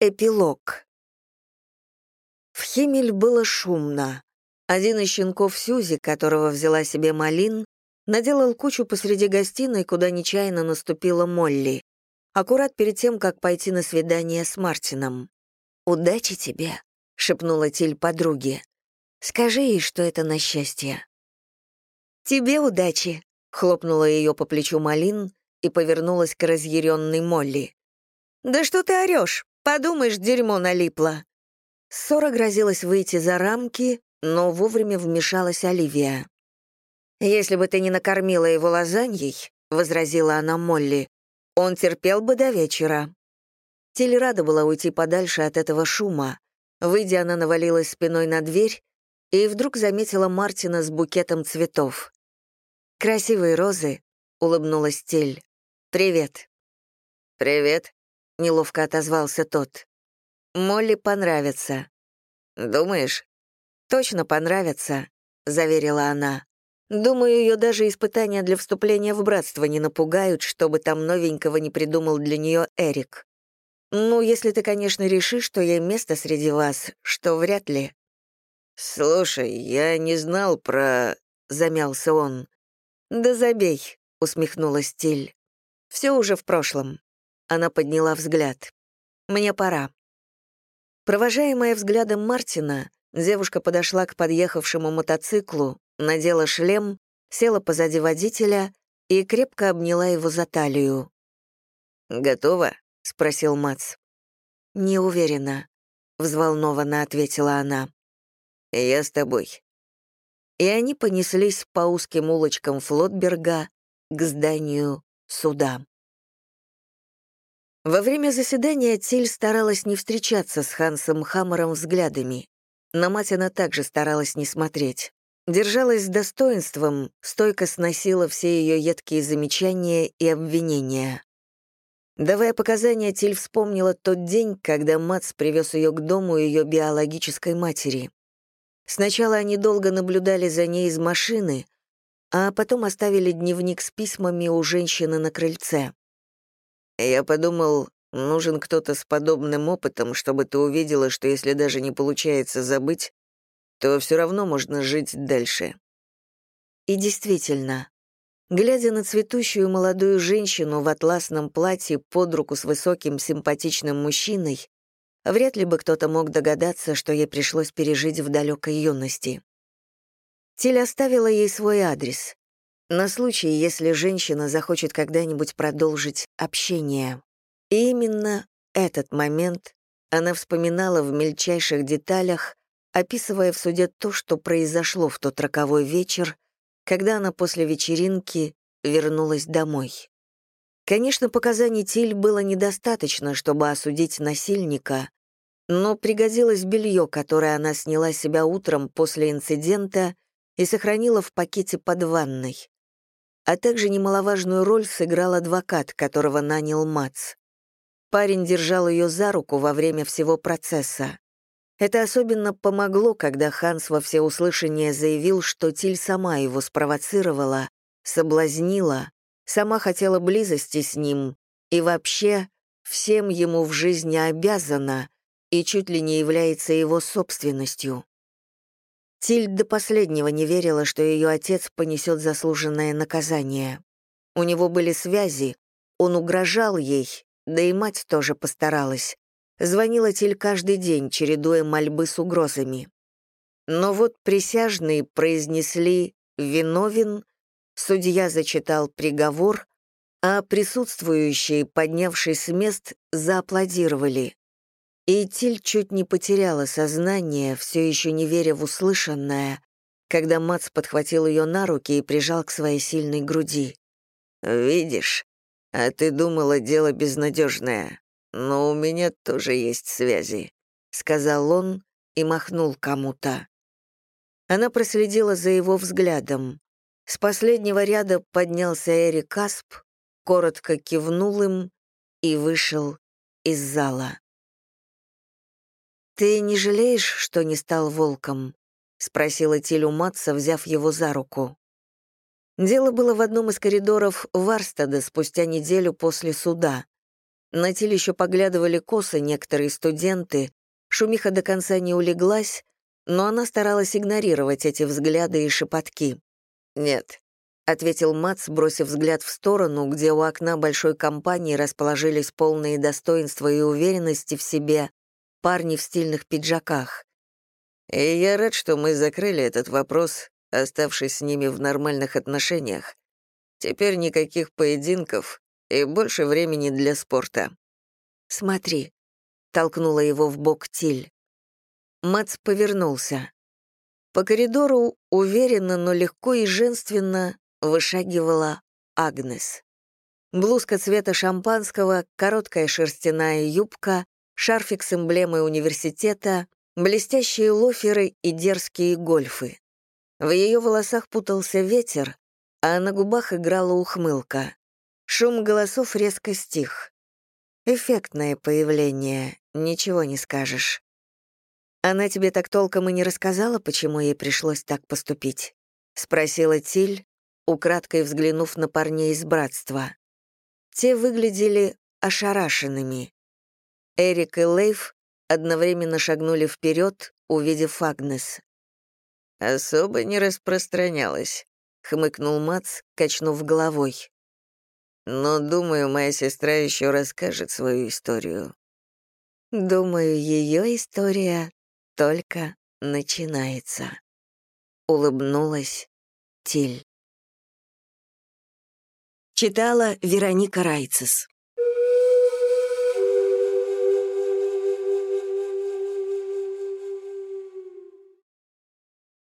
Эпилог. В Химель было шумно. Один из щенков Сюзи, которого взяла себе Малин, наделал кучу посреди гостиной, куда нечаянно наступила Молли, аккурат перед тем, как пойти на свидание с Мартином. «Удачи тебе», — шепнула Тиль подруге. «Скажи ей, что это на счастье». «Тебе удачи», — хлопнула ее по плечу Малин и повернулась к разъяренной Молли. «Да что ты орешь? Подумаешь, дерьмо налипло». Ссора грозилась выйти за рамки, но вовремя вмешалась Оливия. «Если бы ты не накормила его лазаньей», — возразила она Молли, — «он терпел бы до вечера». Тиль рада была уйти подальше от этого шума. Выйдя, она навалилась спиной на дверь и вдруг заметила Мартина с букетом цветов. «Красивые розы», — улыбнулась Тиль. «Привет». «Привет», — неловко отозвался тот. «Молли понравится». «Думаешь?» «Точно понравится», — заверила она. «Думаю, ее даже испытания для вступления в братство не напугают, чтобы там новенького не придумал для нее Эрик. Ну, если ты, конечно, решишь, что ей место среди вас, что вряд ли». «Слушай, я не знал про...» — замялся он. «Да забей», — усмехнулась Тиль. «Все уже в прошлом». Она подняла взгляд. «Мне пора». Провожаемая взглядом Мартина, девушка подошла к подъехавшему мотоциклу, надела шлем, села позади водителя и крепко обняла его за талию. «Готова?» — спросил Мац. «Не уверена», — взволнованно ответила она. «Я с тобой». И они понеслись по узким улочкам Флотберга к зданию суда. Во время заседания Тиль старалась не встречаться с Хансом Хаммером взглядами. На мать она также старалась не смотреть. Держалась с достоинством, стойко сносила все ее едкие замечания и обвинения. Давая показания, Тиль вспомнила тот день, когда Мац привез ее к дому ее биологической матери. Сначала они долго наблюдали за ней из машины, а потом оставили дневник с письмами у женщины на крыльце. Я подумал, нужен кто-то с подобным опытом, чтобы ты увидела, что если даже не получается забыть, то все равно можно жить дальше. И действительно, глядя на цветущую молодую женщину в атласном платье под руку с высоким симпатичным мужчиной, вряд ли бы кто-то мог догадаться, что ей пришлось пережить в далекой юности. Тиль оставила ей свой адрес на случай, если женщина захочет когда-нибудь продолжить общение. И именно этот момент она вспоминала в мельчайших деталях, описывая в суде то, что произошло в тот роковой вечер, когда она после вечеринки вернулась домой. Конечно, показаний Тиль было недостаточно, чтобы осудить насильника, но пригодилось белье, которое она сняла себя утром после инцидента и сохранила в пакете под ванной а также немаловажную роль сыграл адвокат, которого нанял Мац. Парень держал ее за руку во время всего процесса. Это особенно помогло, когда Ханс во всеуслышание заявил, что Тиль сама его спровоцировала, соблазнила, сама хотела близости с ним и вообще всем ему в жизни обязана и чуть ли не является его собственностью. Тиль до последнего не верила, что ее отец понесет заслуженное наказание. У него были связи, он угрожал ей, да и мать тоже постаралась. Звонила Тиль каждый день, чередуя мольбы с угрозами. Но вот присяжные произнесли «виновен», судья зачитал приговор, а присутствующие, поднявшись с мест, зааплодировали. И Тиль чуть не потеряла сознание, все еще не веря в услышанное, когда Мац подхватил ее на руки и прижал к своей сильной груди. «Видишь, а ты думала, дело безнадежное, но у меня тоже есть связи», — сказал он и махнул кому-то. Она проследила за его взглядом. С последнего ряда поднялся Эрик Касп, коротко кивнул им и вышел из зала. «Ты не жалеешь, что не стал волком?» — спросила Тилю Матса, взяв его за руку. Дело было в одном из коридоров Варстада спустя неделю после суда. На Тиль еще поглядывали косы некоторые студенты, шумиха до конца не улеглась, но она старалась игнорировать эти взгляды и шепотки. «Нет», — ответил Мац, бросив взгляд в сторону, где у окна большой компании расположились полные достоинства и уверенности в себе парни в стильных пиджаках. «И я рад, что мы закрыли этот вопрос, оставшись с ними в нормальных отношениях. Теперь никаких поединков и больше времени для спорта». «Смотри», — толкнула его в бок Тиль. Мац повернулся. По коридору уверенно, но легко и женственно вышагивала Агнес. Блузка цвета шампанского, короткая шерстяная юбка, шарфик с эмблемой университета, блестящие лоферы и дерзкие гольфы. В ее волосах путался ветер, а на губах играла ухмылка. Шум голосов резко стих. Эффектное появление, ничего не скажешь. Она тебе так толком и не рассказала, почему ей пришлось так поступить? Спросила Тиль, украдкой взглянув на парней из братства. Те выглядели ошарашенными. Эрик и Лейв одновременно шагнули вперед, увидев Агнес. «Особо не распространялась», — хмыкнул Мац, качнув головой. «Но, думаю, моя сестра еще расскажет свою историю». «Думаю, ее история только начинается», — улыбнулась Тиль. Читала Вероника Райцес.